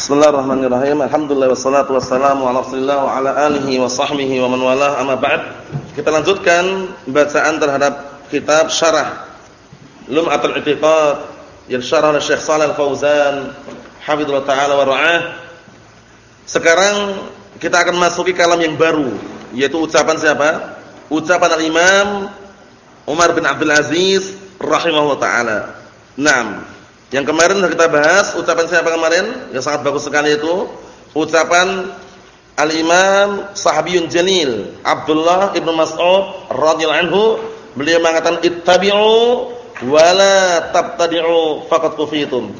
Bismillahirrahmanirrahim. Alhamdulillah wassalatu wassalamu ala Rasulillah wa ala alihi wa sahbihi wa man walah. Amma ba'd. Kita lanjutkan bacaan terhadap kitab Syarah Lum'atul I'tiqad yang syarah oleh Syekh Shalal Fauzan hafizallahu taala wa ra'ah. Sekarang kita akan masuki kalam yang baru, yaitu ucapan siapa? Ucapan al-Imam Umar bin Abdul Aziz rahimahullah taala. Naam. Yang kemarin sudah kita bahas ucapan siapa kemarin? Yang sangat bagus sekali itu ucapan Al-Imam Sahabiyun Jalil Abdullah Ibnu Mas'ud radhiyallahu anhu beliau mengatakan ittabi'u wala tabtadi'u faqad kufitum.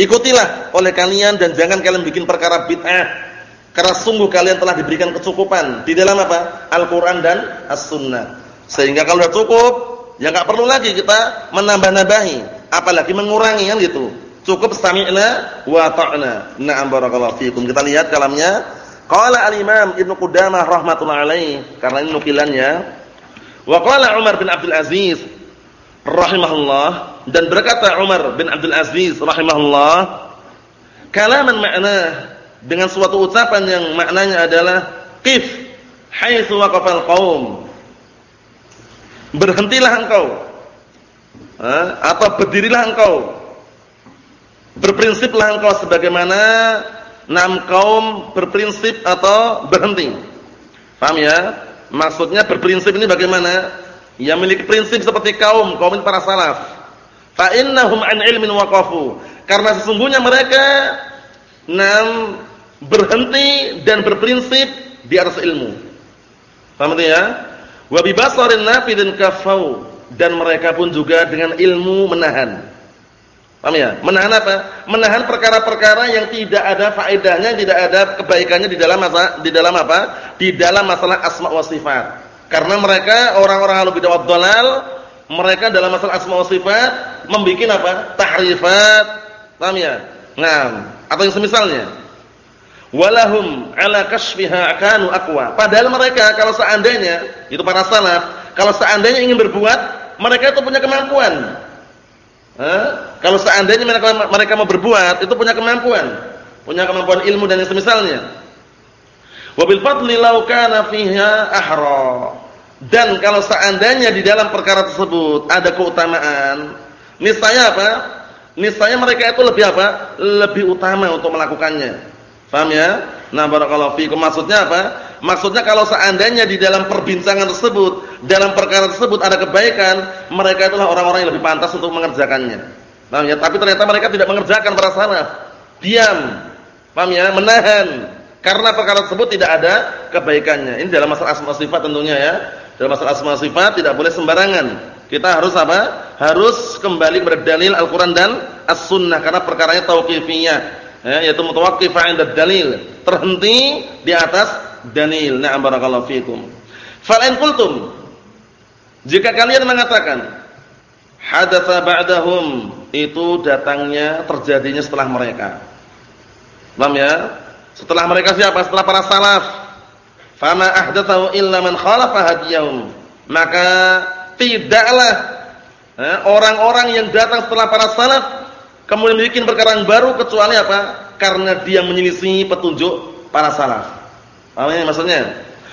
Ikutilah oleh kalian dan jangan kalian bikin perkara bid'ah. Karena sungguh kalian telah diberikan kecukupan di dalam apa? Al-Qur'an dan As-Sunnah. Sehingga kalau sudah cukup, ya enggak perlu lagi kita menambah-nambahi apalagi mengurangi kan gitu. Cukup sami'na wa ta'na. Na'am barakallahu fikum. Kita lihat kalamnya. Qala al-Imam Ibnu Qudamah rahimatullah alaih karena ini nukilannya. Wa qala Umar bin Abdul Aziz rahimahullah dan berkata Umar bin Abdul Aziz rahimahullah kalaman makna dengan suatu ucapan yang maknanya adalah qif haitsu waqafal qaum berhentilah engkau atau berdirilah engkau? Berprinsiplah engkau sebagaimana enam kaum berprinsip atau berhenti. Paham ya? Maksudnya berprinsip ini bagaimana? Yang memiliki prinsip seperti kaum kaum para salaf. Fa innahum an ilmin waqafu. Karena sesungguhnya mereka enam berhenti dan berprinsip di atas ilmu. Paham ya wa bi basarin nafidin kafau dan mereka pun juga dengan ilmu menahan. Paham ya? Menahan apa? Menahan perkara-perkara yang tidak ada faedahnya, tidak ada kebaikannya di dalam masa di dalam apa? Di dalam masalah asma wa sifat. Karena mereka orang-orang ahlu bidah dalal, mereka dalam masalah asma wa sifat membikin apa? Tahrifat. Paham ya? Nah, atau yang semisalnya. Walahum ala kashfiha kanu aqwa. Padahal mereka kalau seandainya itu para salaf, kalau seandainya ingin berbuat mereka itu punya kemampuan. Eh? Kalau seandainya mereka, mereka mau berbuat, itu punya kemampuan. Punya kemampuan ilmu dan yang semisalnya. Wabil fadli law kana fiha ahra. Dan kalau seandainya di dalam perkara tersebut ada keutamaan, niscaya apa? Niscaya mereka itu lebih apa? Lebih utama untuk melakukannya. Paham ya? Nah, barakallahu fiikum. Maksudnya apa? Maksudnya kalau seandainya di dalam perbincangan tersebut, dalam perkara tersebut ada kebaikan, mereka itulah orang-orang yang lebih pantas untuk mengerjakannya. Paham ya? Tapi ternyata mereka tidak mengerjakan para salaf. Diam. Paham ya? Menahan. Karena perkara tersebut tidak ada kebaikannya. Ini dalam masalah asma sifat tentunya ya. Dalam masalah asma sifat tidak boleh sembarangan. Kita harus apa? Harus kembali berdalil Al-Qur'an dan As-Sunnah karena perkaranya tauqifiyah ya, yaitu mutawaqqif 'inda dalil, terhenti di atas dalil. Na'am barakallahu fikum. Fa'in qultum jika kalian mengatakan hadatsa ba'dahum itu datangnya terjadinya setelah mereka. Paham ya? Setelah mereka siapa? Setelah para salaf. Fama ahdatsahu illa man khalafa hadiyahum. Maka tidaklah orang-orang yang datang setelah para salaf kemudian bikin perkara yang baru kecuali apa? Karena dia menyelisih petunjuk para salaf. Paham ya maksudnya?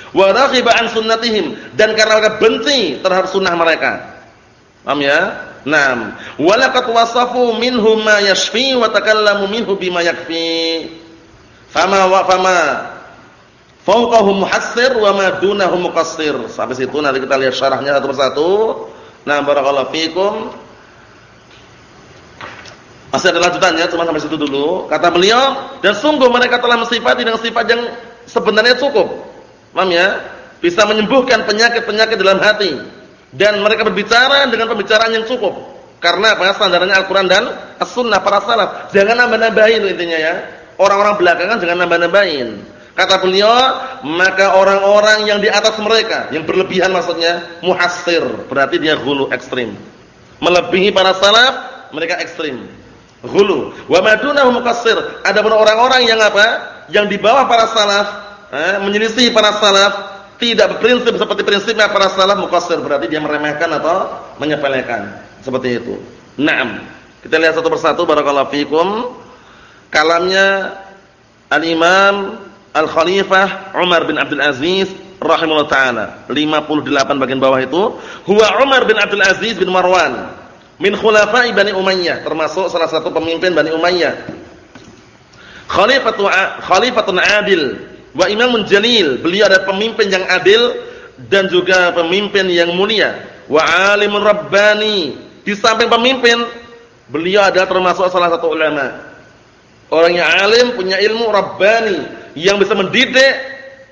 Wa raghiba an sunnatihim dan karena mereka benci terhadap sunnah mereka. Paham ya? Naam. Wa laqad wasafu minhum ma yashfi wa takallamu minhu bima yakfi. Fama wa fama fawqahum muhassir wa ma dunahum muqassir. Sampai situ nanti kita lihat syarahnya satu persatu. Nah, barakallahu fikum. Masih ada lanjutannya, cuma sampai situ dulu. Kata beliau, dan sungguh mereka telah mensifati dengan sifat yang sebenarnya cukup. Paham ya? Bisa menyembuhkan penyakit-penyakit dalam hati. Dan mereka berbicara dengan pembicaraan yang cukup. Karena apa? Standarnya Al-Quran dan As-Sunnah para salaf. Jangan nambah-nambahin intinya ya. Orang-orang belakangan jangan nambah-nambahin. Kata beliau, maka orang-orang yang di atas mereka, yang berlebihan maksudnya, muhassir. Berarti dia gulu ekstrim. Melebihi para salaf, mereka ekstrim. Ghulu. Wa madunahu muqassir. Adapun orang-orang yang apa? Yang di bawah para salaf, eh, menyelisih para salaf, tidak berprinsip seperti prinsipnya para salaf muqassir, berarti dia meremehkan atau menyepelekan. Seperti itu. Naam. Kita lihat satu persatu barakallahu fikum. Kalamnya Al-Imam Al-Khalifah Umar bin Abdul Aziz rahimahullah taala. 58 bagian bawah itu, huwa Umar bin Abdul Aziz bin Marwan min khulafa'i Bani Umayyah, termasuk salah satu pemimpin Bani Umayyah. Khalifatun khalifatun adil wa imamun jalil. Beliau adalah pemimpin yang adil dan juga pemimpin yang mulia. Wa alimun rabbani. Di samping pemimpin, beliau adalah termasuk salah satu ulama. Orang yang alim, punya ilmu rabbani yang bisa mendidik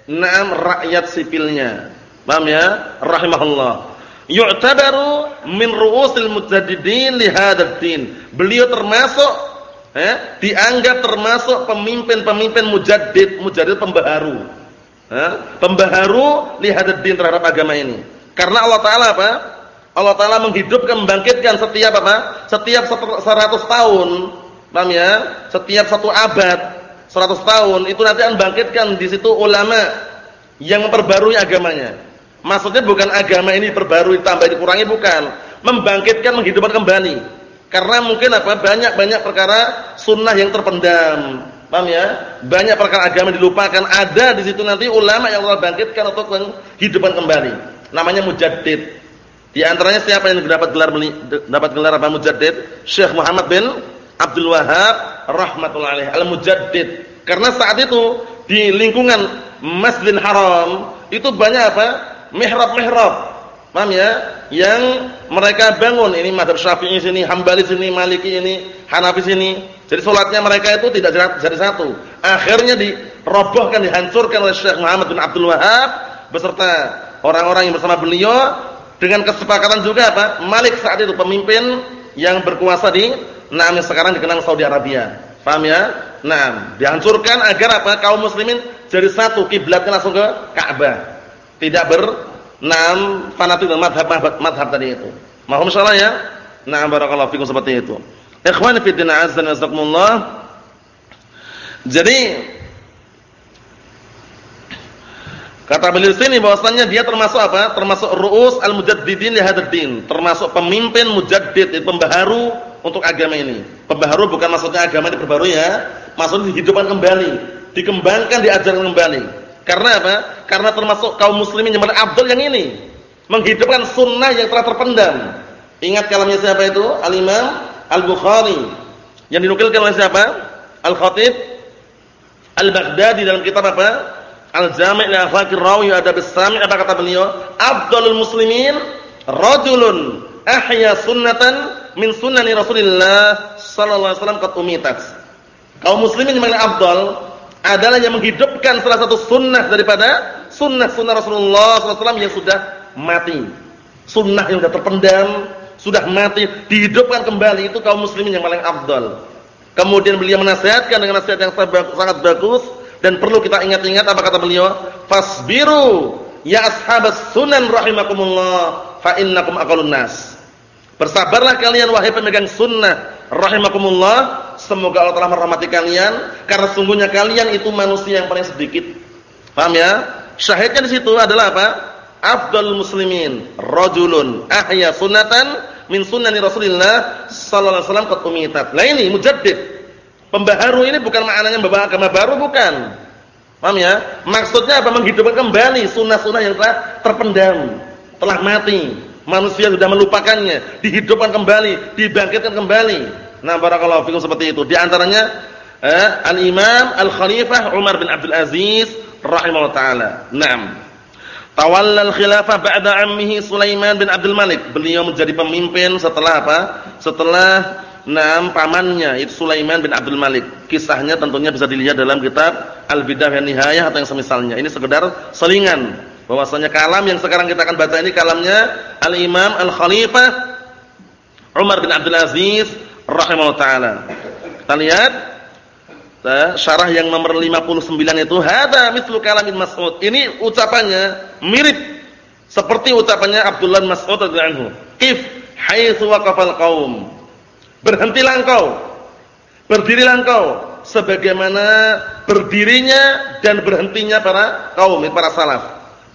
enam rakyat sipilnya. Paham ya? Rahimahullah. Yu'tabaru min ru'usil mujaddidin li hadzal din. Beliau termasuk eh, dianggap termasuk pemimpin-pemimpin mujaddid, mujaddid pembaharu. Eh, pembaharu li hadzal din terhadap agama ini. Karena Allah taala apa? Allah taala menghidupkan membangkitkan setiap apa? Setiap 100 tahun. Paham ya? Setiap satu abad 100 tahun itu nanti akan bangkitkan di situ ulama yang memperbarui agamanya. Maksudnya bukan agama ini perbarui tambah dikurangi bukan, membangkitkan menghidupkan kembali. Karena mungkin apa? Banyak-banyak perkara sunnah yang terpendam. Paham ya? Banyak perkara agama dilupakan. Ada di situ nanti ulama yang Allah bangkitkan untuk menghidupkan kembali. Namanya mujaddid. Di antaranya siapa yang dapat gelar dapat gelar apa mujaddid? Syekh Muhammad bin Abdul Wahab rahmatullah alaih al-mujaddid. Karena saat itu di lingkungan Masjidil Haram itu banyak apa? mihrab-mihrab. Paham ya? Yang mereka bangun ini madhab Syafi'i sini, Hambali sini, Maliki ini, Hanafi sini. Jadi salatnya mereka itu tidak jadi satu. Akhirnya dirobohkan, dihancurkan oleh Syekh Muhammad bin Abdul Wahab beserta orang-orang yang bersama beliau dengan kesepakatan juga apa? Malik saat itu pemimpin yang berkuasa di yang sekarang dikenal Saudi Arabia. Paham ya? Nah, dihancurkan agar apa? Kaum muslimin jadi satu, kiblatnya langsung ke Ka'bah. Tidak ber enam fanatik dengan madhab, madhab, madhab tadi itu. Mahum salah ya? Nah, barakallahu fikum seperti itu. Ikhwan fi din azza wa jazakumullah. Jadi kata beliau sini bahwasannya dia termasuk apa? Termasuk ru'us al-mujaddidin li termasuk pemimpin mujaddid, pembaharu untuk agama ini. Pembaharu bukan maksudnya agama diperbarui ya, maksudnya dihidupkan kembali, dikembangkan, diajarkan kembali. Karena apa? Karena termasuk kaum muslimin yang abdul yang ini, menghidupkan sunnah yang telah terpendam. Ingat kalamnya siapa itu? Al-Imam Al-Bukhari. Yang dinukilkan oleh siapa? Al-Khatib Al-Baghdadi dalam kitab apa? Al-Jami' li Akhlaqir Rawi wa Adab As-Sami' apa kata beliau? Abdulul muslimin rajulun ahya sunnatan min sunnani Rasulullah sallallahu alaihi wasallam qad. Kaum muslimin yang paling afdal adalah yang menghidupkan salah satu sunnah daripada sunnah-sunnah Rasulullah wasallam yang sudah mati. Sunnah yang sudah terpendam, sudah mati, dihidupkan kembali itu kaum muslimin yang paling afdal. Kemudian beliau menasihatkan dengan nasihat yang sangat bagus dan perlu kita ingat-ingat apa kata beliau? Fasbiru ya ashabas sunan rahimakumullah fa innakum aqalun. Bersabarlah kalian wahai pemegang sunnah rahimakumullah. Semoga Allah telah merahmati kalian karena sungguhnya kalian itu manusia yang paling sedikit. Paham ya? Syahidnya di situ adalah apa? Afdal muslimin rajulun ahya sunnatan min sunnani Rasulillah sallallahu alaihi wasallam qad umitat. Lah ini mujaddid. Pembaharu ini bukan maknanya membawa agama baru bukan. Paham ya? Maksudnya apa? Menghidupkan kembali sunnah-sunnah yang telah terpendam, telah mati manusia sudah melupakannya, dihidupkan kembali, dibangkitkan kembali. Nah, barakallahu fikum seperti itu. Di antaranya eh, Al-Imam Al-Khalifah Umar bin Abdul Aziz rahimahullah taala. Naam. Tawalla al-khilafah ba'da ammihi Sulaiman bin Abdul Malik. Beliau menjadi pemimpin setelah apa? Setelah enam pamannya itu Sulaiman bin Abdul Malik. Kisahnya tentunya bisa dilihat dalam kitab Al-Bidah wa Nihayah atau yang semisalnya. Ini sekedar selingan bahwasanya kalam yang sekarang kita akan baca ini kalamnya Al-Imam Al-Khalifah Umar bin Abdul Aziz rahimahullah taala. Kita lihat syarah yang nomor 59 itu hadza mithlu kalam Mas'ud. Ini ucapannya mirip seperti ucapannya Abdullah Mas'ud radhiyallahu anhu. If haitsu waqafal qaum. Berhentilah engkau. Berdirilah engkau sebagaimana berdirinya dan berhentinya para kaum, para salaf.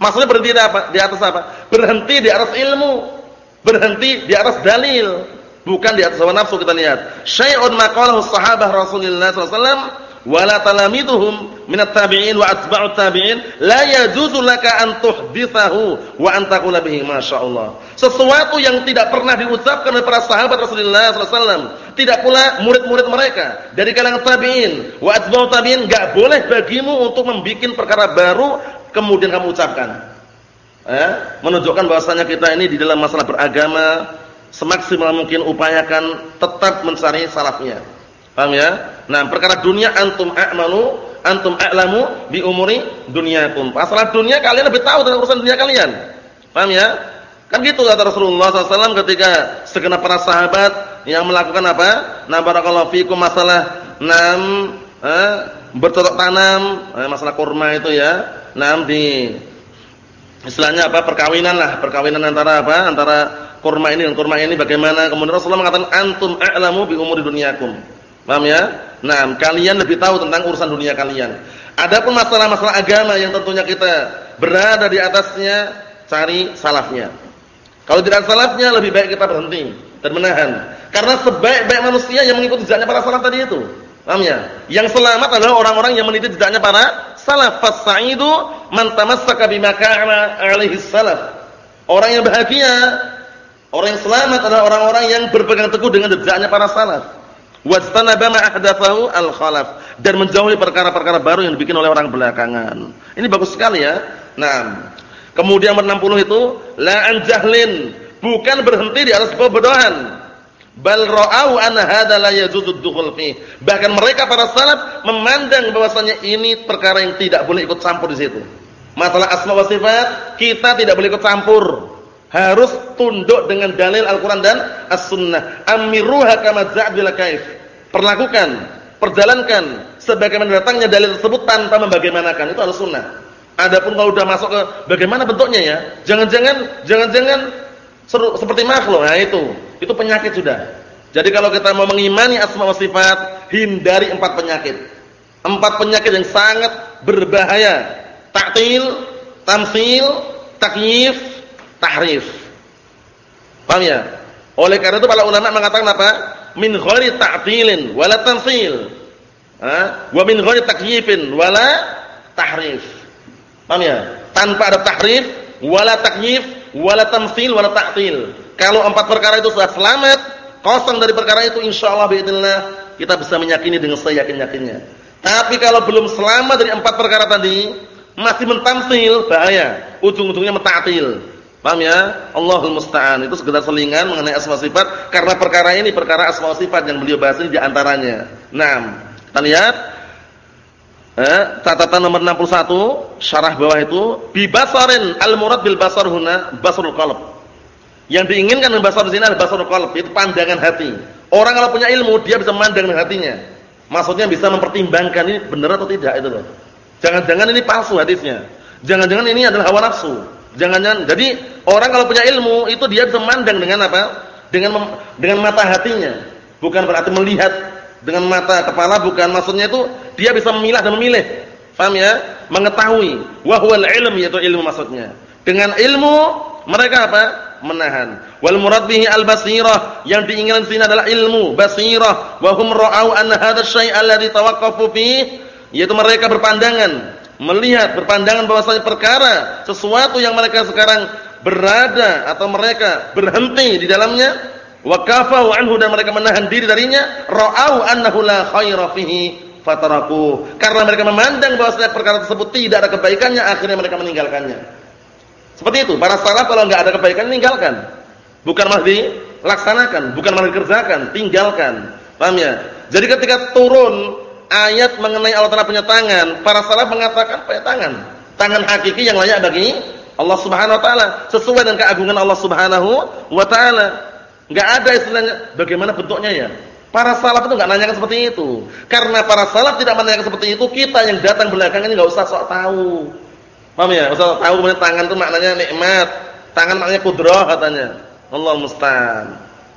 Maksudnya berhenti di apa? Di atas apa? Berhenti di atas ilmu. Berhenti di atas dalil, bukan di atas hawa nafsu kita lihat. Syai'un maqalahu sahabah Rasulullah wasallam wala talamiduhum minat tabi'in wa atba'ut tabi'in la yajuzu laka an tuhdithahu wa an taqula bihi masyaallah. Sesuatu yang tidak pernah diucapkan oleh para sahabat Rasulullah SAW, tidak pula murid-murid mereka dari kalangan tabi'in wa atba'ut tabi'in enggak boleh bagimu untuk membuat perkara baru kemudian kamu ucapkan. Eh, menunjukkan bahwasanya kita ini di dalam masalah beragama semaksimal mungkin upayakan tetap mencari salafnya. Paham ya? Nah, perkara dunia antum a'malu, antum a'lamu bi umuri dunyakum. Masalah dunia kalian lebih tahu tentang urusan dunia kalian. Paham ya? Kan gitu kata Rasulullah SAW ketika segenap para sahabat yang melakukan apa? Nah, barakallahu fikum masalah enam eh, bercocok tanam, eh, masalah kurma itu ya. Enam di istilahnya apa? perkawinan lah, perkawinan antara apa? Antara kurma ini dan kurma ini bagaimana? Kemudian Rasulullah mengatakan antum a'lamu bi umuri dunyakum. Paham ya? Nah, kalian lebih tahu tentang urusan dunia kalian. Adapun masalah-masalah agama yang tentunya kita berada di atasnya, cari salafnya. Kalau tidak salafnya lebih baik kita berhenti dan menahan. Karena sebaik-baik manusia yang mengikuti jejaknya para salaf tadi itu. Paham ya? Yang selamat adalah orang-orang yang meniti jejaknya para salaf. Fas-sa'idu man tamassaka bima kana alaihi salaf. Orang yang bahagia, orang yang selamat adalah orang-orang yang berpegang teguh dengan jejaknya para salaf wastanaba ma ahdatsahu al-khalaf dan menjauhi perkara-perkara baru yang dibikin oleh orang belakangan. Ini bagus sekali ya. Nah, kemudian nomor 60 itu la an jahlin, bukan berhenti di atas kebodohan. Bal ra'au an hadza la yajuzu dukhul. Bahkan mereka para salaf memandang bahwasanya ini perkara yang tidak boleh ikut campur di situ. Masalah asma wa sifat kita tidak boleh ikut campur harus tunduk dengan dalil Al-Qur'an dan As-Sunnah. Amiruha kama bila kaif. Perlakukan, perjalankan sebagaimana datangnya dalil tersebut tanpa membagaimanakan. Itu Al-Sunnah. Adapun kalau sudah masuk ke bagaimana bentuknya ya? Jangan-jangan jangan-jangan seperti makhluk. Nah itu, itu penyakit sudah. Jadi kalau kita mau mengimani asma wa sifat, hindari empat penyakit. Empat penyakit yang sangat berbahaya. Ta'til, tamsil, takyif, tahrif. Paham ya? Oleh karena itu para ulama mengatakan apa? Min ghairi ta'tilin wala tamtsil. Ha? Wa min ghairi takyifin wala tahrif. Paham ya? Tanpa ada tahrif, wala takyif, wala tamtsil, wala ta'til. Kalau empat perkara itu sudah selamat, kosong dari perkara itu insyaallah باذنillah kita bisa meyakini dengan seyakin-yakinnya. Tapi kalau belum selamat dari empat perkara tadi, masih mentamsil bahaya. Ujung-ujungnya mentatil. Paham ya? Allahul musta'an. Itu sekedar selingan mengenai asma sifat karena perkara ini perkara asma sifat yang beliau bahas ini di antaranya. Naam. Kita lihat eh, catatan nomor 61 syarah bawah itu bi basarin al murad bil basar huna basarul qalb. Yang diinginkan dengan basar di sini adalah basarul qalb, itu pandangan hati. Orang kalau punya ilmu dia bisa memandang dengan hatinya. Maksudnya bisa mempertimbangkan ini benar atau tidak itu loh. Jangan-jangan ini palsu hadisnya. Jangan-jangan ini adalah hawa nafsu. Jangan-jangan. Jadi orang kalau punya ilmu itu dia memandang dengan apa? Dengan dengan mata hatinya. Bukan berarti melihat dengan mata kepala bukan. Maksudnya itu dia bisa memilah dan memilih. Paham ya? Mengetahui. Wa huwal ilm yaitu ilmu maksudnya. Dengan ilmu mereka apa? Menahan. Wal murad bihi al basirah. Yang diinginkan sini adalah ilmu, basirah. Wa hum ra'au anna hadha syai' alladhi tawaqqafu yaitu mereka berpandangan melihat berpandangan bahwasanya perkara sesuatu yang mereka sekarang berada atau mereka berhenti di dalamnya wa kafau anhu dan mereka menahan diri darinya ra'au annahu la khaira fihi fataraku. Karena mereka memandang bahwasanya perkara tersebut tidak ada kebaikannya akhirnya mereka meninggalkannya. Seperti itu. Para salaf kalau enggak ada kebaikan meninggalkan bukan malah dilaksanakan bukan malah dikerjakan tinggalkan. Paham ya? Jadi ketika turun ayat mengenai Allah Taala punya tangan, para salaf mengatakan punya tangan. Tangan hakiki yang layak bagi Allah Subhanahu wa taala, sesuai dengan keagungan Allah Subhanahu wa taala. Enggak ada istilahnya bagaimana bentuknya ya. Para salaf itu enggak nanyakan seperti itu. Karena para salaf tidak menanyakan seperti itu, kita yang datang belakangan ini enggak usah sok tahu. Paham ya? Usah tahu kemudian tangan itu maknanya nikmat, tangan maknanya kudrah katanya. Allah musta'an.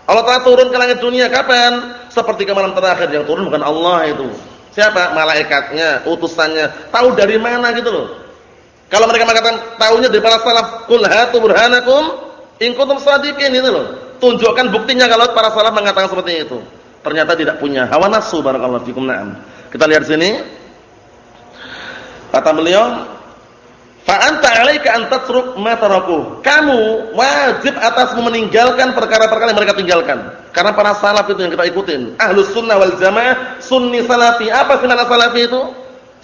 Allah Taala turun ke langit dunia kapan? Seperti ke malam terakhir yang turun bukan Allah itu. Siapa? Malaikatnya, utusannya. Tahu dari mana gitu loh. Kalau mereka mengatakan tahunya dari para salaf, "Qul hatu burhanakum in kuntum shadiqin" itu loh. Tunjukkan buktinya kalau para salaf mengatakan seperti itu. Ternyata tidak punya hawa nafsu barakallahu fikum na'am. Kita lihat sini. Kata beliau, Fa anta 'alaika an tatruk ma. Kamu wajib atasmu meninggalkan perkara-perkara yang mereka tinggalkan. Karena para salaf itu yang kita ikutin. Ahlus sunnah wal jamaah, sunni salafi. Apa sih mana salafi itu?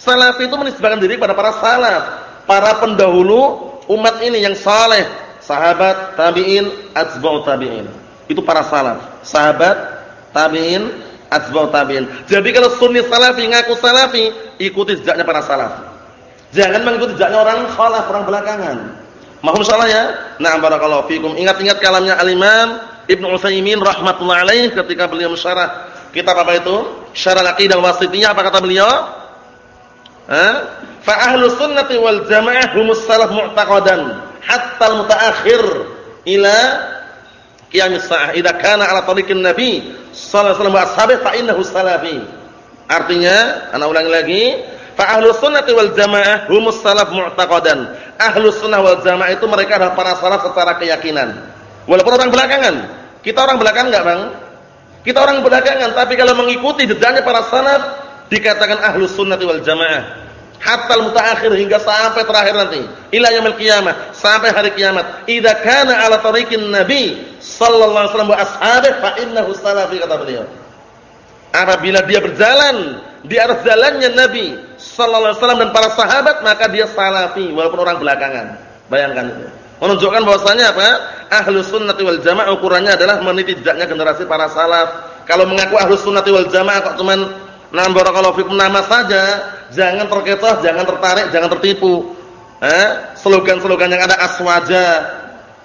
Salafi itu menisbahkan diri kepada para salaf, para pendahulu umat ini yang saleh, sahabat, tabi'in, atba'ut tabi'in. Itu para salaf. Sahabat, tabi'in, atba'ut tabi'in. Jadi kalau sunni salafi ngaku salafi, ikuti jejaknya para salaf. Jangan mengikuti jejaknya orang khalaf, orang belakangan. Mahum salah ya? Nah, barakallahu fikum. Ingat-ingat kalamnya Al-Imam Ibnu Utsaimin rahimatullah alaih ketika beliau mensyarah kitab apa itu? Syarah Aqidah Wasithiyah apa kata beliau? Ha? Fa ahlu sunnati wal jamaah humus salaf mu'taqadan hatta al-mutaakhir ila qiyamis saah. Idza kana ala tariqin Nabi sallallahu alaihi wasallam fa innahu salafi. Artinya, ana ulangi lagi, Fa ahlus sunnati wal jamaah humus salaf mu'taqadan. Ahlus sunnah wal jamaah itu mereka adalah para salaf secara keyakinan. Walaupun orang belakangan. Kita orang belakangan enggak, Bang? Kita orang belakangan, tapi kalau mengikuti jejaknya para salaf dikatakan ahlus sunnati wal jamaah. Hatta al-mutaakhir hingga sampai terakhir nanti. Ila yaumil qiyamah, sampai hari kiamat. Idza kana ala tariqin nabi sallallahu alaihi wasallam wa ashabihi fa innahu salafi kata beliau. Apabila dia berjalan di arah jalannya Nabi sallallahu alaihi wasallam dan para sahabat maka dia salafi walaupun orang belakangan. Bayangkan itu. Menunjukkan bahwasanya apa? Ahlus sunnati wal jamaah ukurannya adalah meniti jejaknya generasi para salaf. Kalau mengaku ahlus sunnati wal jamaah kok cuman nama barakallahu fikum nama saja, jangan terketah, jangan tertarik, jangan tertipu. Eh, slogan-slogan yang ada aswaja,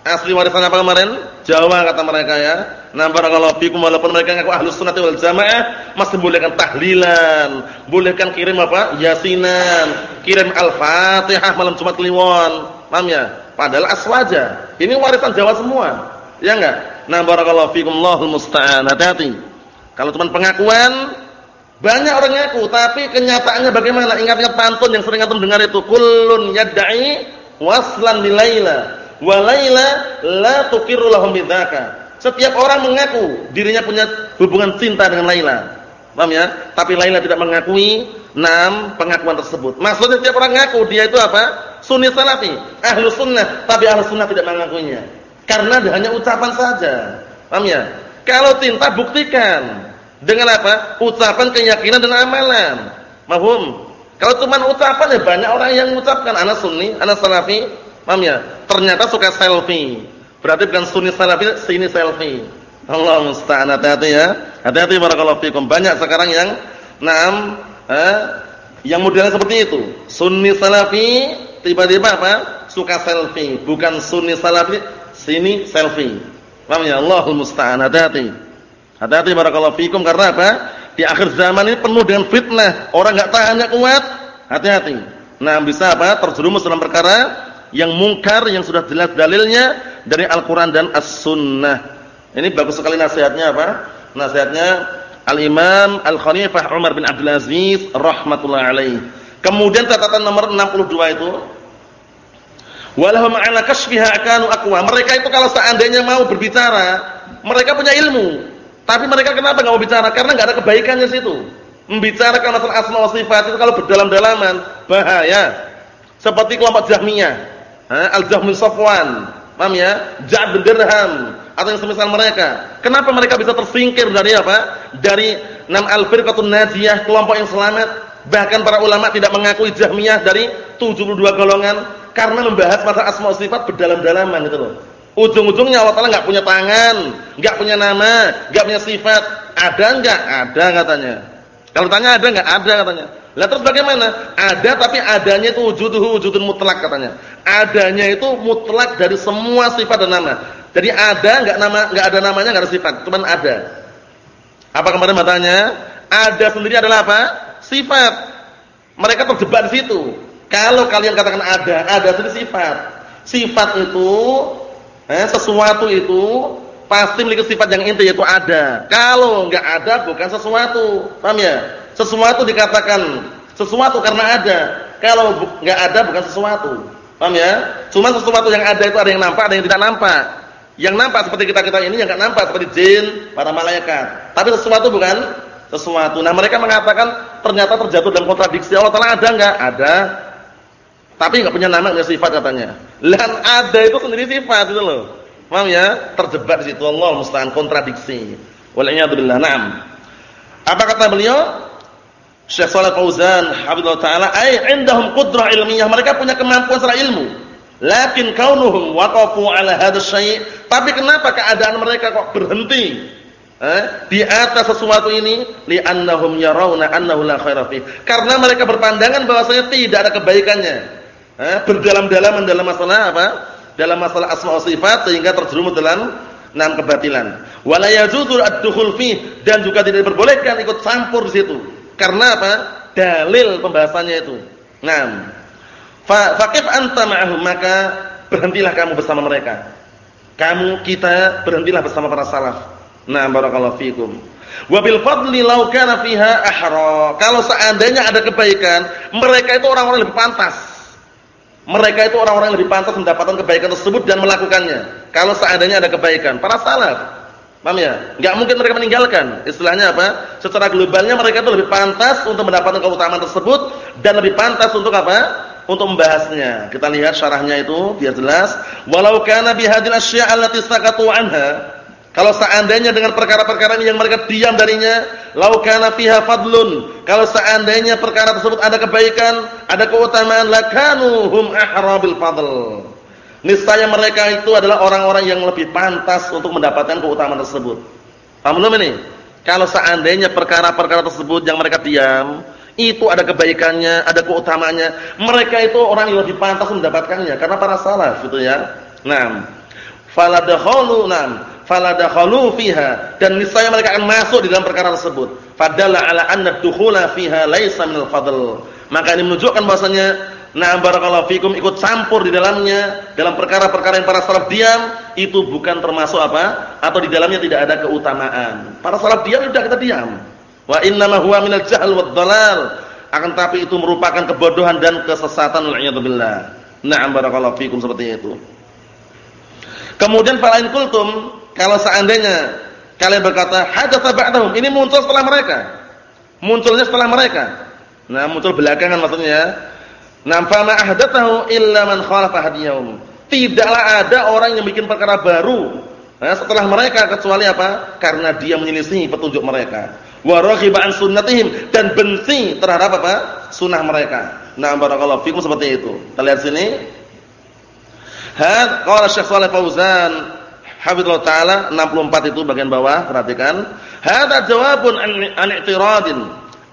asli warisan apa kemarin? Jawa kata mereka ya. Nah, barakallahu fikum walaupun mereka ngaku ahlus sunnah wal jamaah, masih bolehkan tahlilan, bolehkan kirim apa? Yasinan, kirim Al-Fatihah malam Jumat Kliwon. Paham ya? Padahal aswaja. Ini warisan Jawa semua. Ya enggak? Nah, barakallahu fikum Allahul musta'an. Hati-hati. Kalau cuma pengakuan banyak orang ngaku, tapi kenyataannya bagaimana? Ingat-ingat pantun yang sering antum dengar itu, kullun yad'i waslan li Laila wa Laila la tuqirru lahum bidzaka. Setiap orang mengaku dirinya punya hubungan cinta dengan Laila. Paham ya? Tapi Laila tidak mengakui enam pengakuan tersebut. Maksudnya setiap orang ngaku dia itu apa? Sunni salafi, ahlu sunnah, tapi ahlu sunnah tidak mengakuinya. Karena hanya ucapan saja. Paham ya? Kalau cinta buktikan. Dengan apa? Ucapan, keyakinan dan amalan. Mahum. Kalau cuma ucapan ya banyak orang yang mengucapkan anak sunni, anak salafi, Paham ya? Ternyata suka selfie. Berarti bukan sunni salafi, sini selfie. Allah musta'an hati-hati ya. Hati-hati barakallahu fikum. Banyak sekarang yang naam eh, yang modelnya seperti itu. Sunni salafi tiba-tiba apa? Suka selfie, bukan sunni salafi, sini selfie. Paham ya? Allahul musta'an hati-hati. Hati-hati barakallahu fikum karena apa? Di akhir zaman ini penuh dengan fitnah. Orang enggak tahannya kuat. Hati-hati. Nah, bisa apa? Terjerumus dalam perkara yang mungkar yang sudah jelas dalilnya dari Al-Qur'an dan As-Sunnah. Ini bagus sekali nasihatnya apa? Nasihatnya Al-Imam Al-Khalifah Umar bin Abdul Aziz rahimatullah alaih. Kemudian catatan nomor 62 itu Walahum 'ala kashfiha kanu aqwa. Mereka itu kalau seandainya mau berbicara, mereka punya ilmu. Tapi mereka kenapa enggak mau bicara? Karena enggak ada kebaikannya situ. Membicarakan masalah asma wa sifat itu kalau berdalam-dalaman bahaya. Seperti kelompok Jahmiyah Al-Jahm bin Safwan, paham ya? Ja'd bin Dirham atau yang semisal mereka. Kenapa mereka bisa tersingkir dari apa? Dari enam al-firqatun najiyah, kelompok yang selamat. Bahkan para ulama tidak mengakui Jahmiyah dari 72 golongan karena membahas masalah asma sifat berdalam-dalaman itu loh. Ujung-ujungnya Allah Taala enggak punya tangan, enggak punya nama, enggak punya sifat. Ada enggak? Ada katanya. Kalau tanya ada enggak? Ada katanya. Lah terus bagaimana? Ada tapi adanya itu wujuduhu wujudun mutlak katanya. Adanya itu mutlak dari semua sifat dan nama. Jadi ada enggak nama enggak ada namanya enggak ada sifat, cuman ada. Apa kemarin matanya? Ada sendiri adalah apa? Sifat. Mereka terjebak di situ. Kalau kalian katakan ada, ada itu sifat. Sifat itu eh, sesuatu itu pasti memiliki sifat yang inti yaitu ada. Kalau enggak ada bukan sesuatu. Paham ya? Sesuatu dikatakan sesuatu karena ada. Kalau enggak ada bukan sesuatu. Paham ya? Cuma sesuatu yang ada itu ada yang nampak, ada yang tidak nampak. Yang nampak seperti kita-kita ini yang enggak nampak seperti jin, para malaikat. Tapi sesuatu bukan sesuatu. Nah, mereka mengatakan ternyata terjatuh dalam kontradiksi. Allah Taala ada enggak? Ada. Tapi enggak punya nama, enggak sifat katanya. Lan ada itu sendiri sifat itu loh. Paham ya? Terjebak di situ Allah musta'an kontradiksi. Wal'iyadzubillah. Naam. Apa kata beliau? Syekh Shalih Fauzan hafizallahu taala ai indahum qudrah ilmiah mereka punya kemampuan secara ilmu lakin kaunuhum waqafu ala hadha syai' tapi kenapa keadaan mereka kok berhenti? Eh, di atas sesuatu ini? Li'annahum yarawna annahu la khaira karena mereka berpandangan bahwasanya tidak ada kebaikannya. Eh, berdalam-dalam dalam masalah apa? Dalam masalah asma wa sifat sehingga terjerumus dalam enam kebatilan. Wala yajuzu ad-dukhul dan juga tidak diperbolehkan ikut campur di situ. Karena apa? Dalil pembahasannya itu. Naam. Fa faqif anta ma'ahum maka berhentilah kamu bersama mereka. Kamu kita berhentilah bersama para salaf. Nah, barakallahu fikum. Wa bil fadli law kana fiha ahra. Kalau seandainya ada kebaikan, mereka itu orang-orang lebih pantas. Mereka itu orang-orang lebih pantas mendapatkan kebaikan tersebut dan melakukannya. Kalau seandainya ada kebaikan, para salaf Paham ya? Enggak mungkin mereka meninggalkan. Istilahnya apa? Secara globalnya mereka itu lebih pantas untuk mendapatkan keutamaan tersebut dan lebih pantas untuk apa? Untuk membahasnya. Kita lihat syarahnya itu biar jelas. Walau kana bihadil asya' allati sakatu anha. Kalau seandainya dengan perkara-perkara ini yang mereka diam darinya, lau kana fiha fadlun. Kalau seandainya perkara tersebut ada kebaikan, ada keutamaan, lakanu hum ahra bil fadl niscaya mereka itu adalah orang-orang yang lebih pantas untuk mendapatkan keutamaan tersebut. Paham belum ini? Kalau seandainya perkara-perkara tersebut yang mereka diam, itu ada kebaikannya, ada keutamaannya, mereka itu orang yang lebih pantas mendapatkannya karena para salaf gitu ya. Naam. Faladakhalu nam, faladakhalu fiha dan niscaya mereka akan masuk di dalam perkara tersebut. Fadalla ala anna dukhula fiha laisa minal fadl. Maka ini menunjukkan bahwasanya Nah barakallahu fikum ikut campur di dalamnya dalam perkara-perkara yang para salaf diam itu bukan termasuk apa? Atau di dalamnya tidak ada keutamaan. Para salaf diam sudah kita diam. Wa innama huwa minal jahl wad dalal. Akan tapi itu merupakan kebodohan dan kesesatan billah. Na'am barakallahu fikum seperti itu. Kemudian falain kultum kalau seandainya kalian berkata hadatsa ba'dahum ini muncul setelah mereka. Munculnya setelah mereka. Nah, muncul belakangan maksudnya Namfama ahdathahu illa man khalafa. Tidaklah ada orang yang bikin perkara baru nah, setelah mereka kecuali apa? Karena dia menyelisih petunjuk mereka. Wa sunnatihim dan benci terhadap apa? Sunnah mereka. Nah, barakallahu fikum seperti itu. Kita lihat sini. Had qala Syekh Shalih Fauzan hafizallahu taala 64 itu bagian bawah, perhatikan. Hada jawabun an i'tiradin.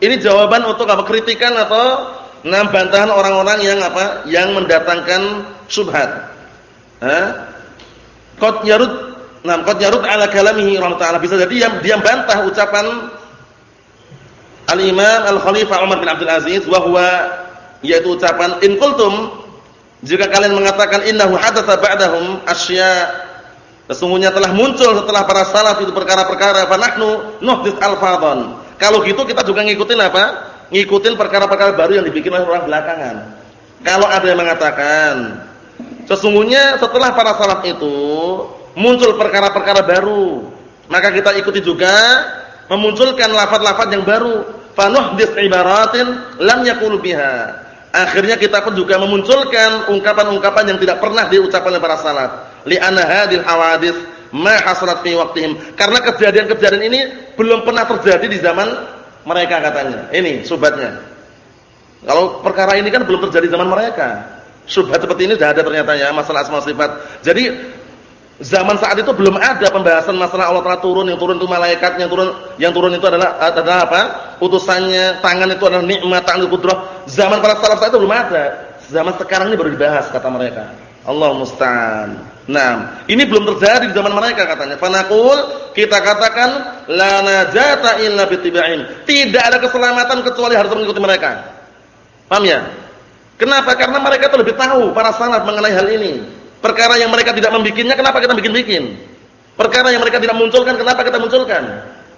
Ini jawaban untuk apa? Kritikan atau Nah, bantahan orang-orang yang apa? Yang mendatangkan subhat. Hah? Qad yarud, nah qad yarud ala kalamihi rahimahullah bisa jadi yang dia bantah ucapan Al-Imam Al-Khalifah Umar bin Abdul Aziz wa huwa yaitu ucapan in jika kalian mengatakan innahu hadatsa ba'dahum asya sesungguhnya telah muncul setelah para salaf itu perkara-perkara fa nahnu nuhdits al-fadhan. Kalau gitu kita juga ngikutin apa? ngikutin perkara-perkara baru yang dibikin oleh orang belakangan. Kalau ada yang mengatakan sesungguhnya setelah para salaf itu muncul perkara-perkara baru, maka kita ikuti juga memunculkan lafaz-lafaz yang baru. Fanuhdits ibaratin lam yaqulu biha. Akhirnya kita pun juga memunculkan ungkapan-ungkapan yang tidak pernah diucapkan oleh para salaf. Li'anna hadhil hawadits ma hasalat fi waqtihim. Karena kejadian-kejadian ini belum pernah terjadi di zaman mereka katanya. Ini subhatnya. Kalau perkara ini kan belum terjadi zaman mereka. Subhat seperti ini sudah ada ternyata ya masalah asma sifat. Jadi zaman saat itu belum ada pembahasan masalah Allah Taala turun, yang turun itu malaikat, yang turun yang turun itu adalah adalah apa? Utusannya, tangan itu adalah nikmat, tangan itu kudrah. Zaman para salaf saat itu belum ada. Zaman sekarang ini baru dibahas kata mereka. Allah musta'an. Nah, ini belum terjadi di zaman mereka katanya. Fanaqul kita katakan la najata illa bitiba'in. Tidak ada keselamatan kecuali harus mengikuti mereka. Paham ya? Kenapa? Karena mereka itu lebih tahu para salaf mengenai hal ini. Perkara yang mereka tidak membikinnya kenapa kita bikin-bikin? Perkara yang mereka tidak munculkan kenapa kita munculkan?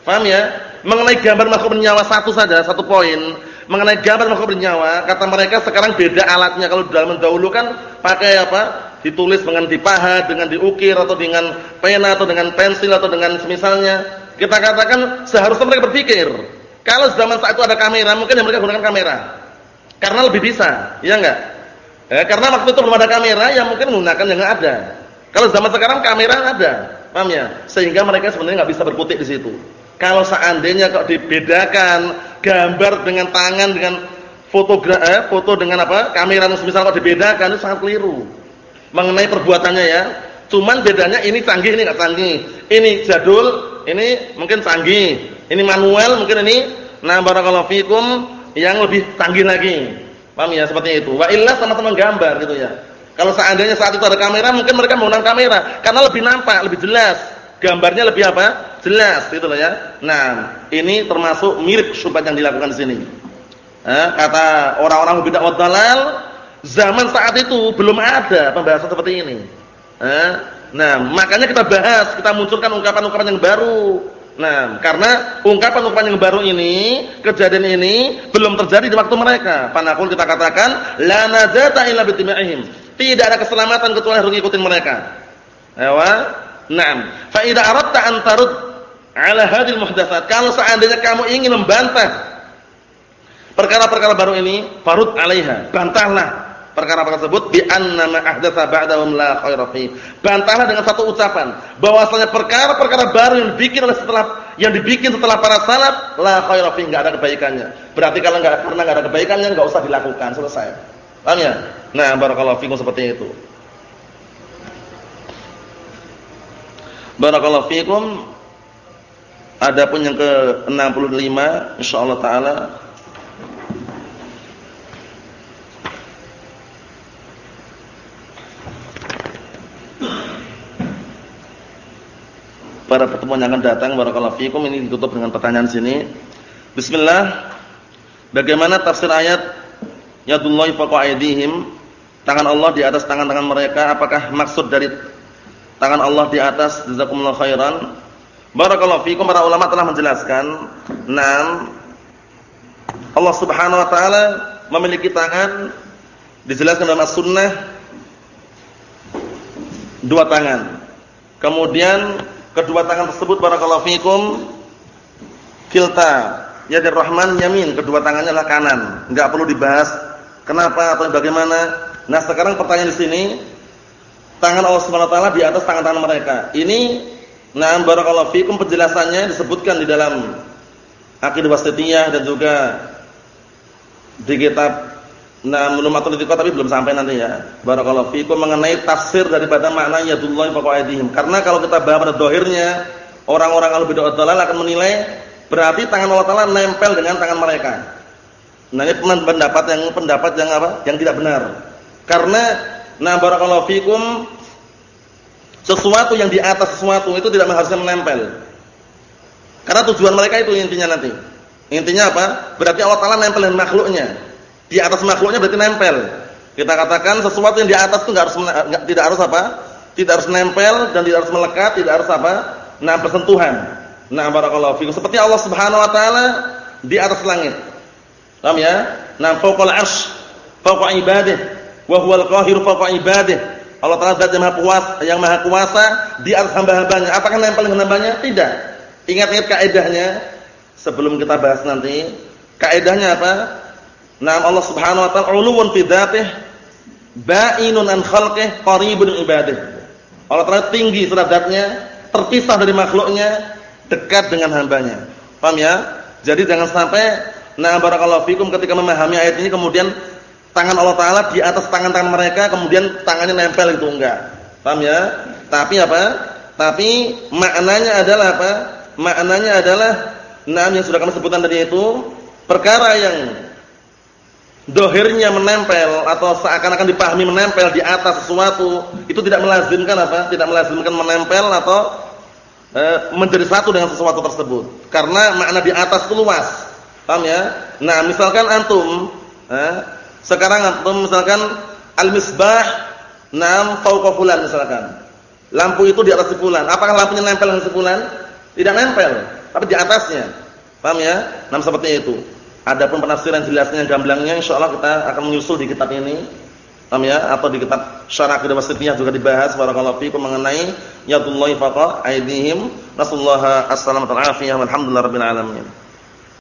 Paham ya? Mengenai gambar makhluk bernyawa satu saja, satu poin. Mengenai gambar makhluk bernyawa, kata mereka sekarang beda alatnya. Kalau dalam dahulu kan pakai apa? Ditulis dengan dipahat, dengan diukir atau dengan pena atau dengan pensil atau dengan semisalnya. Kita katakan seharusnya mereka berpikir. Kalau zaman saat itu ada kamera, mungkin yang mereka gunakan kamera. Karena lebih bisa, ya enggak? Eh, karena waktu itu belum ada kamera, yang mungkin menggunakan yang ada. Kalau zaman sekarang kamera ada, paham ya? Sehingga mereka sebenarnya nggak bisa berkutik di situ. Kalau seandainya kok dibedakan gambar dengan tangan dengan fotogra eh, foto dengan apa? kamera misal kok dibedakan itu sangat keliru. Mengenai perbuatannya ya. Cuman bedanya ini canggih ini enggak canggih. Ini jadul, ini mungkin canggih. Ini manual, mungkin ini nah barakallahu fikum yang lebih canggih lagi. Paham ya seperti itu. Wa illa sama-sama gambar gitu ya. Kalau seandainya saat itu ada kamera, mungkin mereka menggunakan kamera karena lebih nampak, lebih jelas. Gambarnya lebih apa? Jelas gitu loh ya. Nah, ini termasuk mirip syubhat yang dilakukan di sini. Eh, kata orang-orang bidah wa dalal, zaman saat itu belum ada pembahasan seperti ini. Eh, nah, makanya kita bahas, kita munculkan ungkapan-ungkapan yang baru. Nah, karena ungkapan-ungkapan yang baru ini, kejadian ini belum terjadi di waktu mereka. Panakul kita katakan la najata illa bitima'ihim. Tidak ada keselamatan kecuali harus ikutin mereka. Ewa? Naam. Fa idza aradta an tarud ala hadhil muhdatsat, kalau seandainya kamu ingin membantah perkara-perkara baru ini, farud 'alaiha, bantahlah perkara-perkara tersebut bi anna ma ahdatsa ba'dahum la khaira fi. Bantahlah dengan satu ucapan bahwasanya perkara-perkara baru yang dibikin oleh setelah yang dibikin setelah para salaf la khaira fi, enggak ada kebaikannya. Berarti kalau enggak karena enggak ada kebaikannya enggak usah dilakukan, selesai. Paham ya? Nah, barakallahu fikum seperti itu. Barakallahu fikum. Adapun yang ke-65 insyaallah taala pada pertemuan yang akan datang barakallahu fikum ini ditutup dengan pertanyaan sini. Bismillah. Bagaimana tafsir ayat yadullahi fawqa aydihim? Tangan Allah di atas tangan-tangan mereka, apakah maksud dari tangan Allah di atas jazakumullahu khairan? Barakallahu fikum para ulama telah menjelaskan, enam Allah Subhanahu wa taala memiliki tangan dijelaskan dalam as-sunnah dua tangan. Kemudian Kedua tangan tersebut barakallahu fikum kilta yadir rahman yamin, kedua tangannya adalah kanan. Enggak perlu dibahas kenapa atau bagaimana. Nah, sekarang pertanyaan di sini tangan Allah Subhanahu di atas tangan-tangan mereka. Ini nah barakallahu fikum penjelasannya disebutkan di dalam Aqidah Wasitiyah dan juga di kitab Nah, mulumatul itikad tapi belum sampai nanti ya. Barakallahu fikum mengenai tafsir daripada makna yadullahi fawqa aydihim. Karena kalau kita bahas pada dohirnya, orang-orang al bid'ah dalal akan menilai berarti tangan Allah Taala nempel dengan tangan mereka. Nah, ini pendapat yang pendapat yang apa? Yang tidak benar. Karena nah barakallahu fikum sesuatu yang di atas sesuatu itu tidak mengharuskan menempel. Karena tujuan mereka itu intinya nanti. Intinya apa? Berarti Allah Taala nempel dengan makhluknya. Di atas makhluknya berarti nempel. Kita katakan sesuatu yang di atas itu enggak harus enggak, tidak harus apa? Tidak harus nempel dan tidak harus melekat, tidak harus apa? Nah, bersentuhan. Nah, barakallahu fikum. Seperti Allah Subhanahu wa taala di atas langit. Paham ya? Nah, fawqal 'arsy, fawqa ibadihi, wa huwal qahiru fawqa ibadihi. Allah Taala zat yang maha kuasa, yang maha kuasa di atas hamba-hambanya. Apakah nempel dengan hambanya? Tidak. Ingat-ingat kaidahnya sebelum kita bahas nanti. Kaidahnya apa? Nah, Allah Subhanahu wa taala uluwun fi dzatihi ba'inun an khalqihi qaribun ibadihi. Allah Taala tinggi derajatnya, terpisah dari makhluknya, dekat dengan hambanya. Paham ya? Jadi jangan sampai nah barakallahu fikum ketika memahami ayat ini kemudian tangan Allah taala di atas tangan-tangan mereka kemudian tangannya nempel itu enggak. Paham ya? Tapi apa? Tapi maknanya adalah apa? Maknanya adalah nah yang sudah kami sebutkan tadi itu perkara yang dohirnya menempel atau seakan-akan dipahami menempel di atas sesuatu itu tidak melazimkan apa? Tidak melazimkan menempel atau e, menjadi satu dengan sesuatu tersebut. Karena makna di atas itu luas. Paham ya? Nah, misalkan antum eh, sekarang antum misalkan al-misbah nam fauqa fulan misalkan. Lampu itu di atas fulan. Apakah lampunya nempel dengan fulan? Tidak nempel, tapi di atasnya. Paham ya? Nah, seperti itu. Adapun penafsiran jelasnya gamblangnya insyaallah kita akan menyusul di kitab ini. Paham ya? Atau di kitab Syarah Aqidah Wasithiyah juga dibahas barakallahu fiikum mengenai yadullahi faqa aydihim. Nasallahu as-salamata wal afiyah walhamdulillahirabbil alamin.